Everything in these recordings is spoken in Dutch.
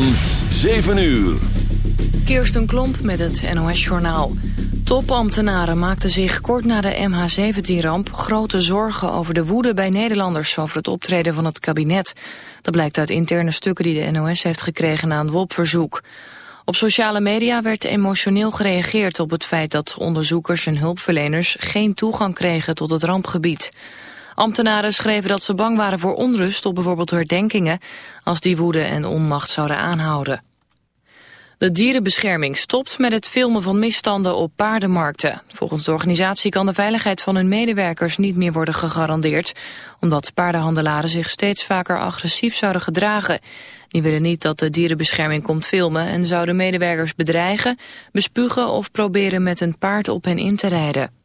van 7 uur. Kirsten Klomp met het NOS-journaal. Topambtenaren maakten zich kort na de MH17-ramp grote zorgen over de woede bij Nederlanders over het optreden van het kabinet. Dat blijkt uit interne stukken die de NOS heeft gekregen na een WOP-verzoek. Op sociale media werd emotioneel gereageerd op het feit dat onderzoekers en hulpverleners geen toegang kregen tot het rampgebied. Ambtenaren schreven dat ze bang waren voor onrust op bijvoorbeeld herdenkingen als die woede en onmacht zouden aanhouden. De dierenbescherming stopt met het filmen van misstanden op paardenmarkten. Volgens de organisatie kan de veiligheid van hun medewerkers niet meer worden gegarandeerd, omdat paardenhandelaren zich steeds vaker agressief zouden gedragen. Die willen niet dat de dierenbescherming komt filmen en zouden medewerkers bedreigen, bespugen of proberen met een paard op hen in te rijden.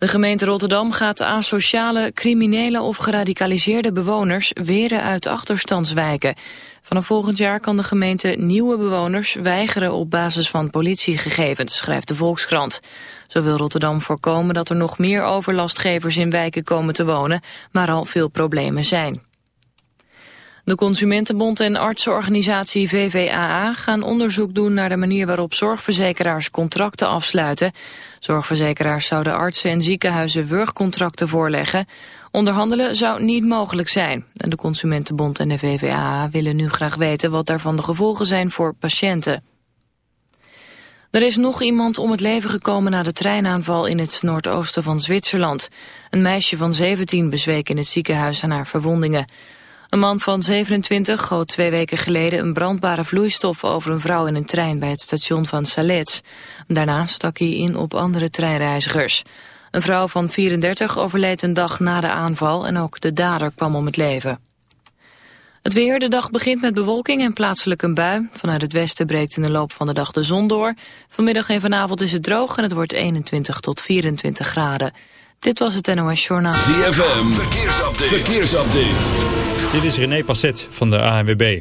De gemeente Rotterdam gaat asociale, criminele of geradicaliseerde bewoners weren uit achterstandswijken. Vanaf volgend jaar kan de gemeente nieuwe bewoners weigeren op basis van politiegegevens, schrijft de Volkskrant. Zo wil Rotterdam voorkomen dat er nog meer overlastgevers in wijken komen te wonen, waar al veel problemen zijn. De Consumentenbond en artsenorganisatie VVAA gaan onderzoek doen naar de manier waarop zorgverzekeraars contracten afsluiten. Zorgverzekeraars zouden artsen en ziekenhuizen wurgcontracten voorleggen. Onderhandelen zou niet mogelijk zijn. De Consumentenbond en de VVAA willen nu graag weten wat daarvan de gevolgen zijn voor patiënten. Er is nog iemand om het leven gekomen na de treinaanval in het noordoosten van Zwitserland. Een meisje van 17 bezweek in het ziekenhuis aan haar verwondingen. Een man van 27 goot twee weken geleden een brandbare vloeistof over een vrouw in een trein bij het station van Salets. Daarna stak hij in op andere treinreizigers. Een vrouw van 34 overleed een dag na de aanval en ook de dader kwam om het leven. Het weer, de dag begint met bewolking en plaatselijk een bui. Vanuit het westen breekt in de loop van de dag de zon door. Vanmiddag en vanavond is het droog en het wordt 21 tot 24 graden. Dit was het NOS Journaal. ZFM, verkeersupdate. verkeersupdate. Dit is René Passet van de ANWB.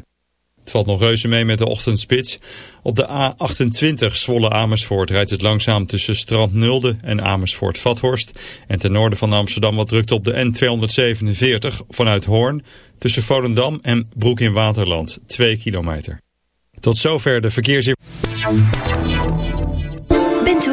Het valt nog reuze mee met de ochtendspits. Op de A28 Zwolle Amersfoort rijdt het langzaam tussen Strand Nulde en Amersfoort Vathorst. En ten noorden van Amsterdam wat drukt op de N247 vanuit Hoorn. Tussen Volendam en Broek in Waterland 2 kilometer. Tot zover de verkeersinformatie.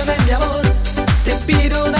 Bésame amor, te pido una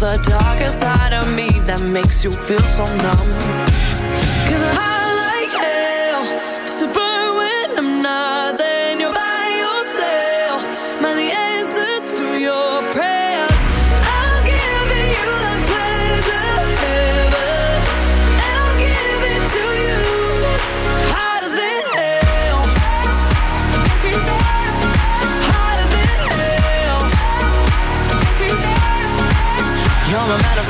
There's a darker side of me that makes you feel so numb. Cause I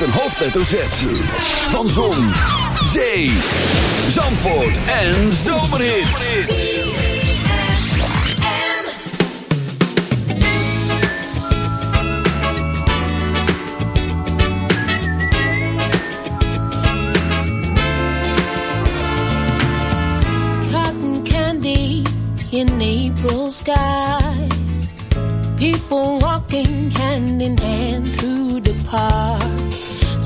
Met een hoofdletter Z. Van Zon, Zee, Zandvoort en Zomerhits. cotton candy in April skies. People walking hand in hand through the park.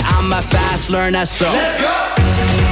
I'm a fast learner, so. Let's go!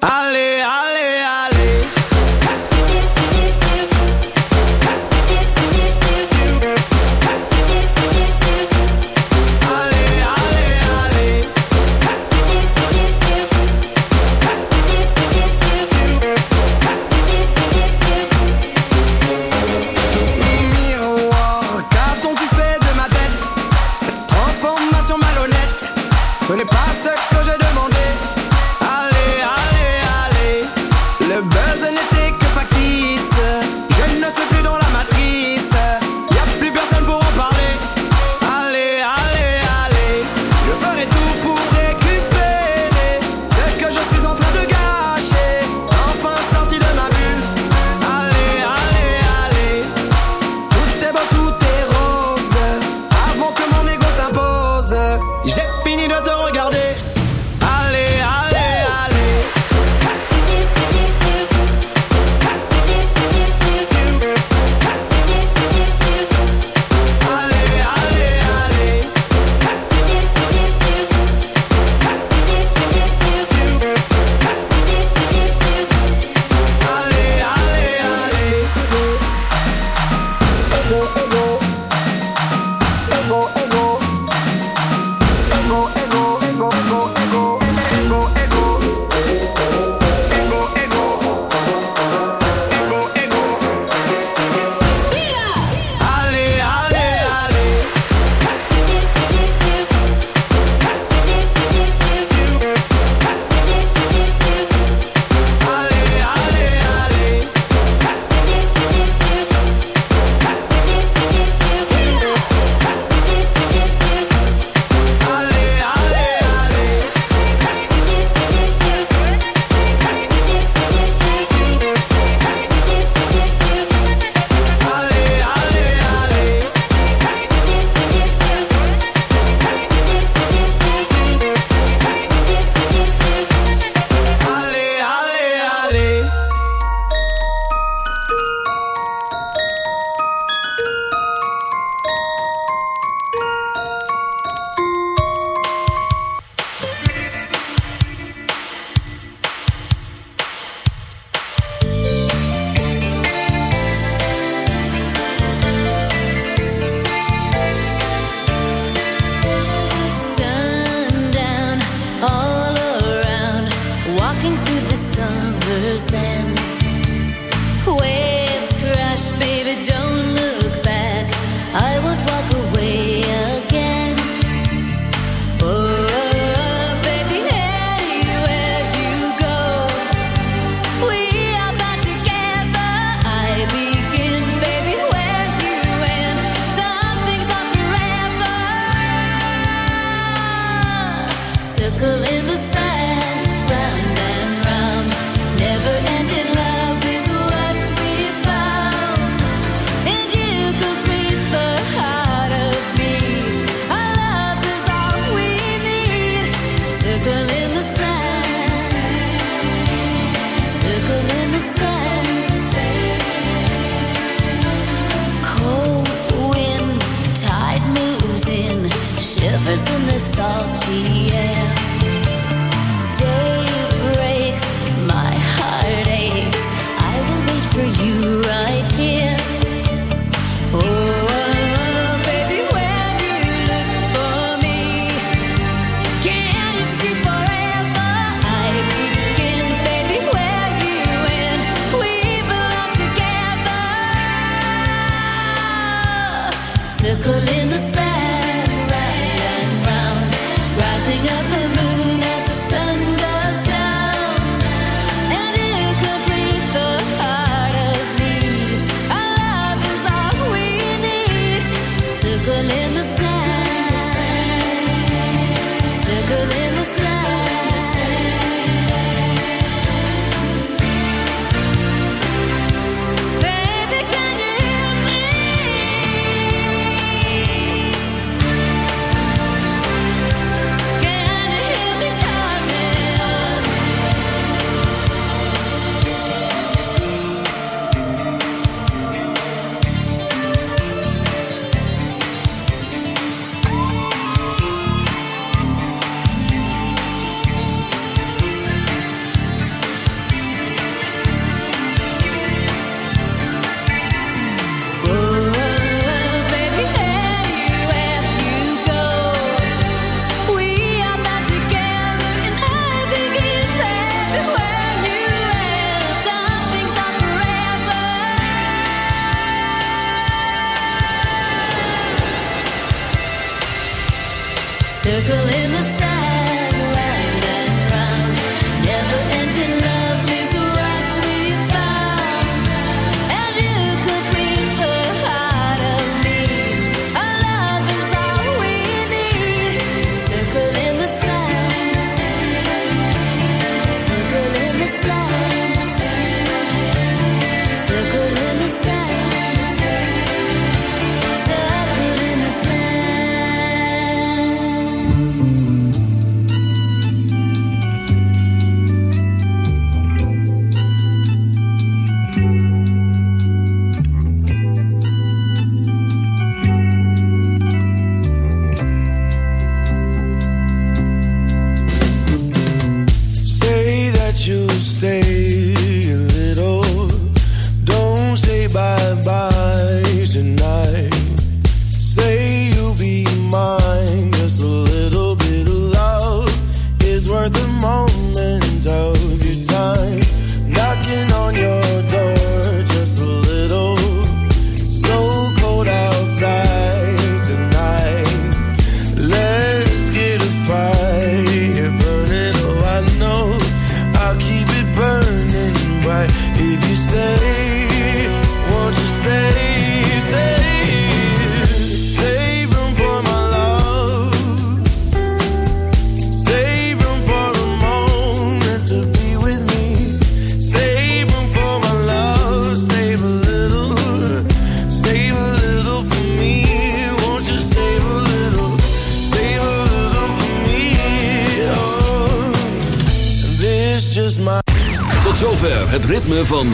Ale, ale.